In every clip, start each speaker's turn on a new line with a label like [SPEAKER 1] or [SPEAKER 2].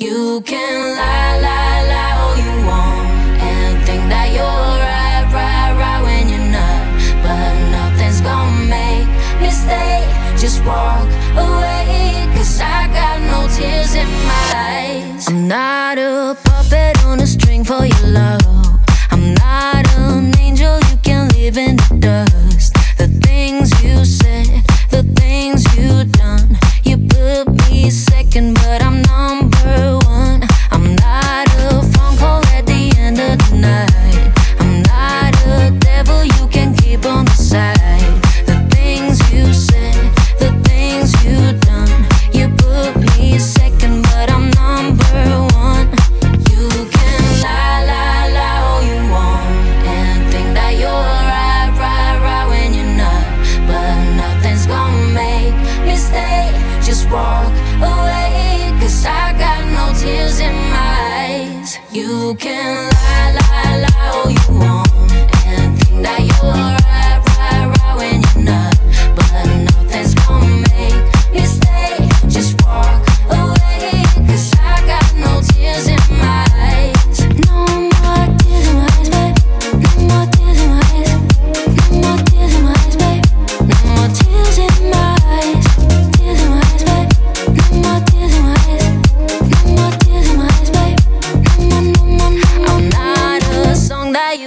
[SPEAKER 1] You can lie, lie, lie all you want and think that you're right, right, right when you're not. But nothing's gonna make me stay. Just walk. You can lie.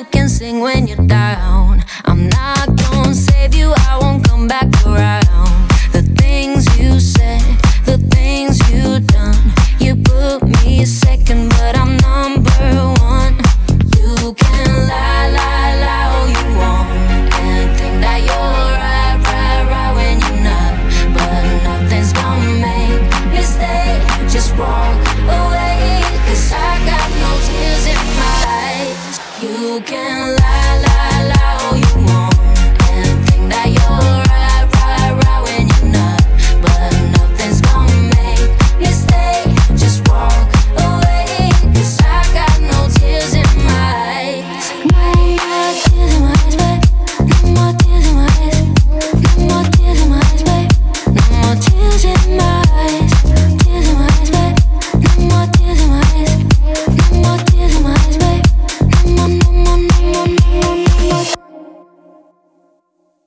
[SPEAKER 1] you can sing when you're down. broken